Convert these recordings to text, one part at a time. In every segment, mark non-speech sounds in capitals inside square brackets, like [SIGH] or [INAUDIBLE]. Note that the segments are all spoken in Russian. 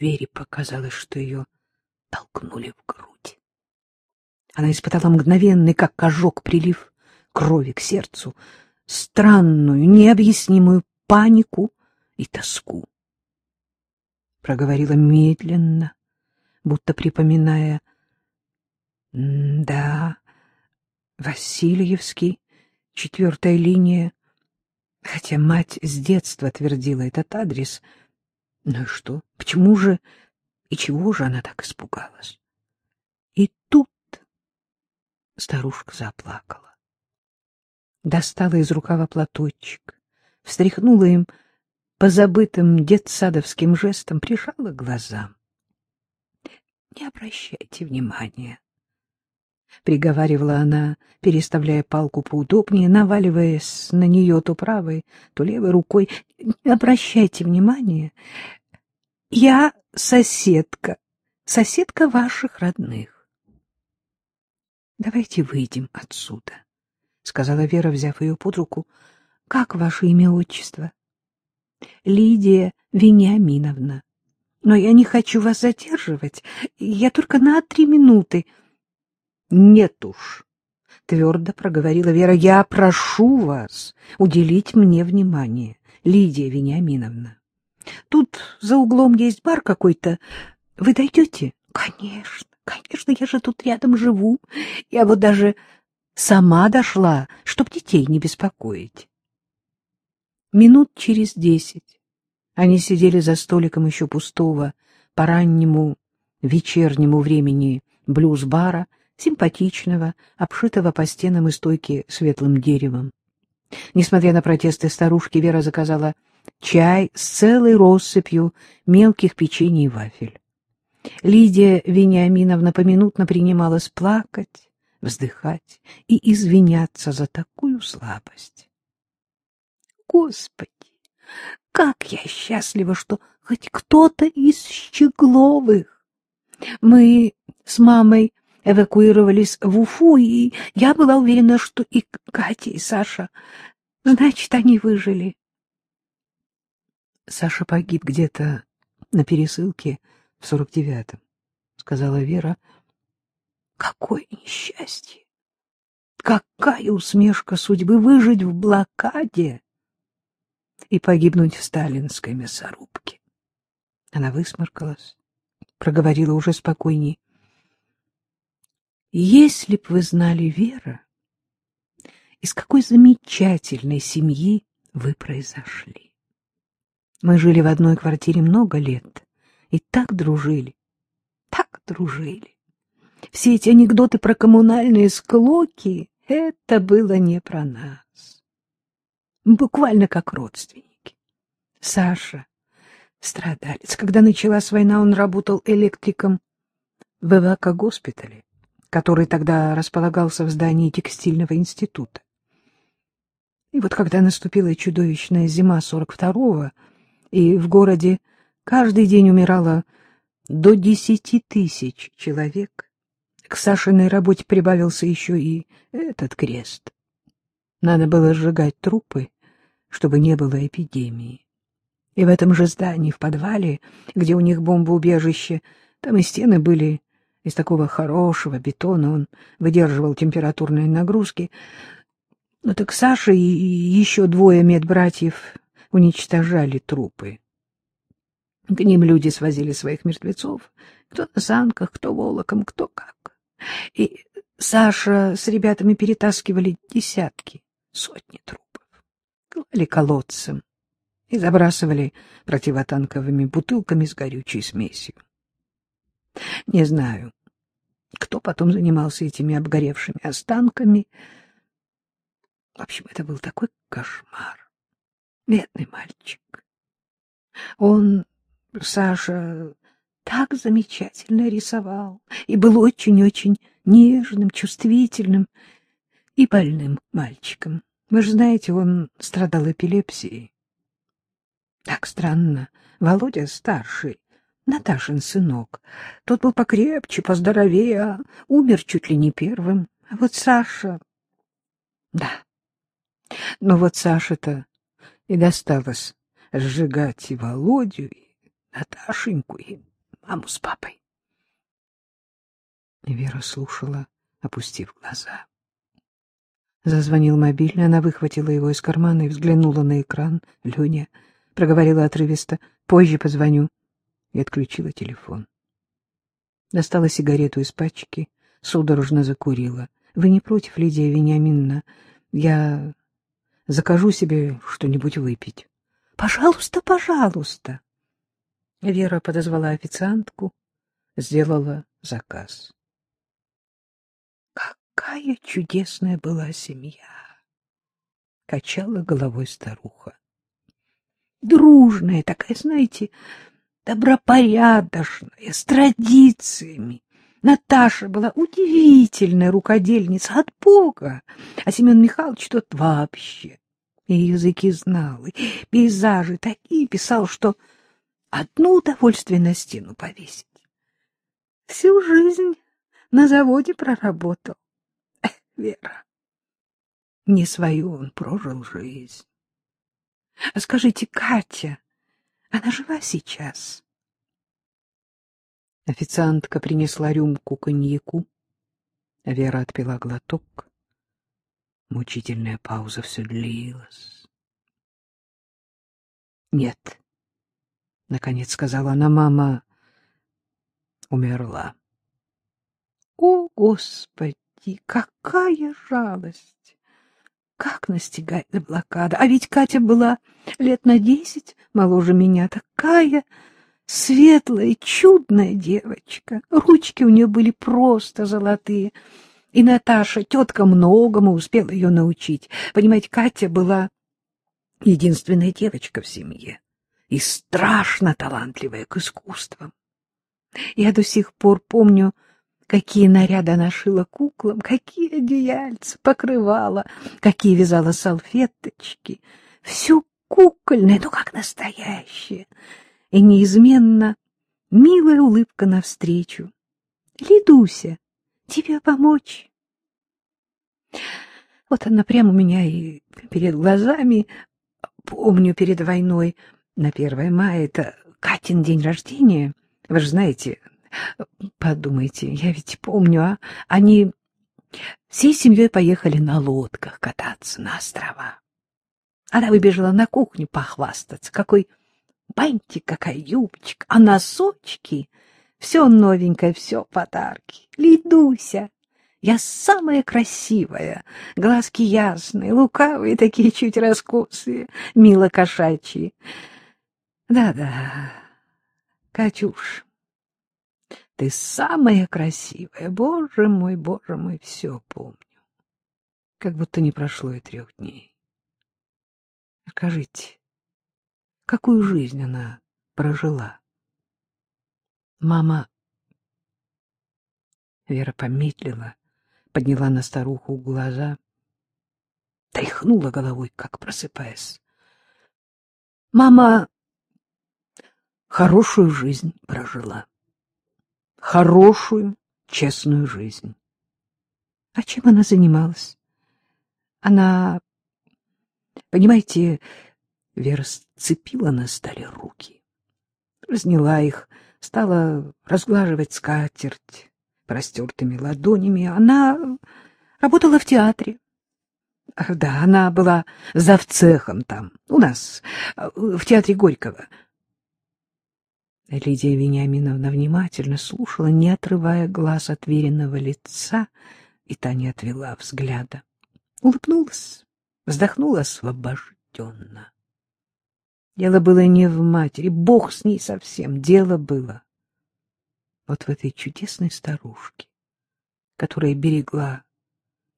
Вере показалось, что ее толкнули в грудь. Она испытала мгновенный, как ожог, прилив крови к сердцу, странную, необъяснимую панику и тоску. Проговорила медленно, будто припоминая. — Да, Васильевский, четвертая линия. Хотя мать с детства твердила этот адрес. Ну и что? Почему же и чего же она так испугалась? И тут старушка заплакала. Достала из рукава платочек, встряхнула им позабытым детсадовским жестом, прижала к глазам. — Не обращайте внимания, — приговаривала она, переставляя палку поудобнее, наваливаясь на нее то правой, то левой рукой. — Не обращайте внимания. Я соседка, соседка ваших родных. — Давайте выйдем отсюда, — сказала Вера, взяв ее под руку. — Как ваше имя, отчество? — Лидия Вениаминовна. Но я не хочу вас задерживать. Я только на три минуты. — Нет уж, — твердо проговорила Вера, — я прошу вас уделить мне внимание, Лидия Вениаминовна. Тут за углом есть бар какой-то. Вы дойдете? — Конечно, конечно, я же тут рядом живу. Я вот даже сама дошла, чтоб детей не беспокоить. Минут через десять они сидели за столиком еще пустого по раннему вечернему времени блюз-бара, симпатичного, обшитого по стенам и стойке светлым деревом. Несмотря на протесты старушки, Вера заказала чай с целой россыпью мелких печений и вафель. Лидия Вениаминовна поминутно принималась плакать, вздыхать и извиняться за такую слабость. Господи, как я счастлива, что хоть кто-то из Щегловых! Мы с мамой эвакуировались в Уфу, и я была уверена, что и Катя, и Саша, значит, они выжили. Саша погиб где-то на пересылке в сорок девятом, — сказала Вера. Какое несчастье! Какая усмешка судьбы выжить в блокаде и погибнуть в сталинской мясорубке! Она высморкалась, проговорила уже спокойней. Если б вы знали, Вера, из какой замечательной семьи вы произошли. Мы жили в одной квартире много лет и так дружили, так дружили. Все эти анекдоты про коммунальные склоки — это было не про нас. Буквально как родственники. Саша, страдалец, когда началась война, он работал электриком в эвакогоспитале который тогда располагался в здании текстильного института. И вот когда наступила чудовищная зима 42-го, и в городе каждый день умирало до десяти тысяч человек, к Сашиной работе прибавился еще и этот крест. Надо было сжигать трупы, чтобы не было эпидемии. И в этом же здании, в подвале, где у них бомбоубежище, там и стены были из такого хорошего бетона он выдерживал температурные нагрузки. Но так Саша и еще двое медбратьев уничтожали трупы. К ним люди свозили своих мертвецов, кто на санках, кто волоком, кто как. И Саша с ребятами перетаскивали десятки, сотни трупов, клали колодцем и забрасывали противотанковыми бутылками с горючей смесью. Не знаю, кто потом занимался этими обгоревшими останками. В общем, это был такой кошмар. Бедный мальчик. Он, Саша, так замечательно рисовал и был очень-очень нежным, чувствительным и больным мальчиком. Вы же знаете, он страдал эпилепсией. Так странно. Володя старший Наташин сынок. Тот был покрепче, поздоровее, а умер чуть ли не первым. А вот Саша... Да. Но вот Саша-то и досталось сжигать и Володю, и Наташеньку, и маму с папой. Вера слушала, опустив глаза. Зазвонил мобильный, она выхватила его из кармана и взглянула на экран. Леня проговорила отрывисто. «Позже позвоню». И отключила телефон. Достала сигарету из пачки, судорожно закурила. «Вы не против, Лидия Вениаминовна? Я закажу себе что-нибудь выпить». «Пожалуйста, пожалуйста!» Вера подозвала официантку, сделала заказ. Какая чудесная была семья! Качала головой старуха. Дружная такая, знаете, добропорядочная, с традициями. Наташа была удивительная рукодельница от Бога, а Семен Михайлович тот вообще. И языки знал, и пейзажи такие писал, что одно удовольствие на стену повесить. Всю жизнь на заводе проработал. Эх, [LAUGHS] Вера, не свою он прожил жизнь. А скажите, Катя, она жива сейчас? Официантка принесла рюмку коньяку. Вера отпила глоток. Мучительная пауза все длилась. — Нет, — наконец сказала она, — мама умерла. О, Господи, какая жалость! Как настигает блокада! А ведь Катя была лет на десять моложе меня, такая светлая, чудная девочка. Ручки у нее были просто золотые. И Наташа, тетка, многому успела ее научить. Понимаете, Катя была единственная девочка в семье и страшно талантливая к искусствам. Я до сих пор помню, какие наряды она шила куклам, какие одеяльца покрывала, какие вязала салфеточки. Все кукольное, ну как настоящее. И неизменно милая улыбка навстречу. Лидуся, тебе помочь? Вот она прямо у меня и перед глазами. Помню перед войной на 1 мая, это Катин день рождения. Вы же знаете, Подумайте, я ведь помню, а? Они всей семьей поехали на лодках кататься на острова. Она выбежала на кухню похвастаться. Какой бантик, какая юбочка, а носочки — все новенькое, все подарки. Лидуся, я самая красивая, глазки ясные, лукавые такие чуть раскосые, мило кошачьи. Да-да, Катюш, ты самая красивая. Боже мой, боже мой, все помню. Как будто не прошло и трех дней. Скажите, какую жизнь она прожила? Мама... Вера помедлила, подняла на старуху глаза, тряхнула головой, как просыпаясь. Мама хорошую жизнь прожила хорошую, честную жизнь. А чем она занималась? Она, понимаете, Вера сцепила на столе руки, разняла их, стала разглаживать скатерть простертыми ладонями. Она работала в театре. Да, она была завцехом там, у нас, в театре Горького. Лидия Вениаминовна внимательно слушала, не отрывая глаз от веренного лица, и та не отвела взгляда. Улыбнулась, вздохнула освобожденно. Дело было не в матери, бог с ней совсем, дело было вот в этой чудесной старушке, которая берегла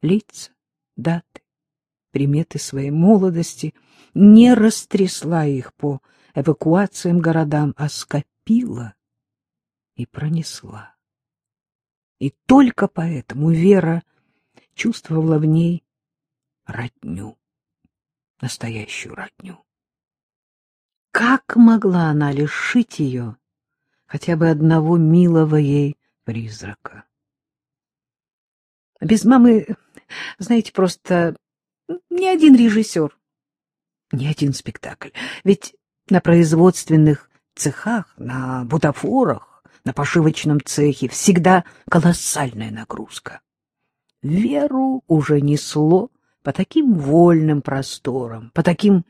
лица, даты, приметы своей молодости, не растрясла их по эвакуациям городам, а скопила пила и пронесла. И только поэтому Вера чувствовала в ней родню, настоящую родню. Как могла она лишить ее хотя бы одного милого ей призрака? Без мамы, знаете, просто ни один режиссер, ни один спектакль. Ведь на производственных цехах, на бутафорах, на пошивочном цехе, всегда колоссальная нагрузка. Веру уже несло по таким вольным просторам, по таким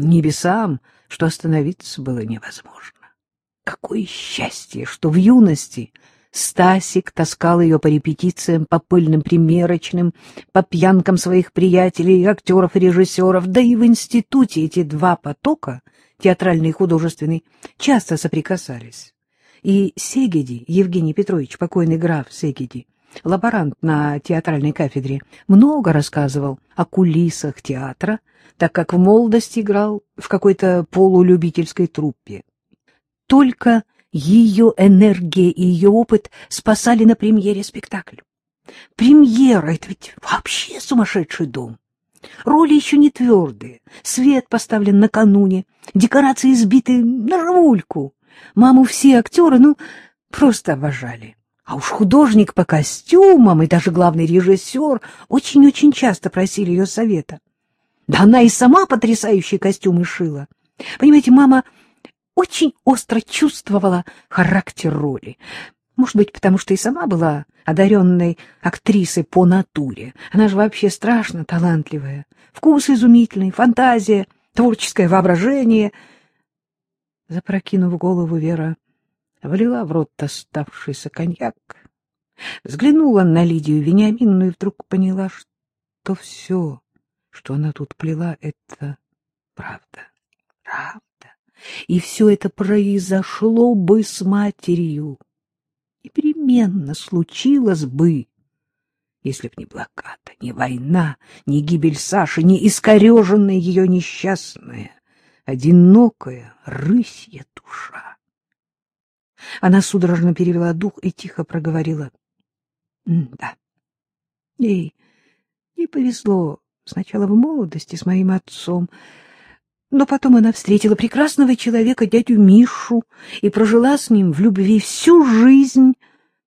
небесам, что остановиться было невозможно. Какое счастье, что в юности Стасик таскал ее по репетициям, по пыльным примерочным, по пьянкам своих приятелей, актеров и режиссеров, да и в институте эти два потока, театральный и художественный, часто соприкасались. И Сегеди, Евгений Петрович, покойный граф Сегеди, лаборант на театральной кафедре, много рассказывал о кулисах театра, так как в молодости играл в какой-то полулюбительской труппе. Только ее энергия и ее опыт спасали на премьере спектакль. Премьера — это ведь вообще сумасшедший дом. Роли еще не твердые, свет поставлен накануне, декорации сбиты на рвульку. Маму все актеры, ну, просто обожали. А уж художник по костюмам и даже главный режиссер очень-очень часто просили ее совета. Да она и сама потрясающие костюмы шила. Понимаете, мама очень остро чувствовала характер роли. Может быть, потому что и сама была одаренной актрисой по натуре. Она же вообще страшно талантливая. Вкус изумительный, фантазия, творческое воображение. Запрокинув голову, Вера влила в рот оставшийся коньяк, взглянула на Лидию Вениаминну и вдруг поняла, что все, что она тут плела, — это правда, правда и все это произошло бы с матерью. Непременно случилось бы, если б не блокада, не война, не гибель Саши, не искореженная ее несчастная, одинокая рысья душа. Она судорожно перевела дух и тихо проговорила. — Да, ей не повезло. Сначала в молодости с моим отцом, — но потом она встретила прекрасного человека, дядю Мишу, и прожила с ним в любви всю жизнь,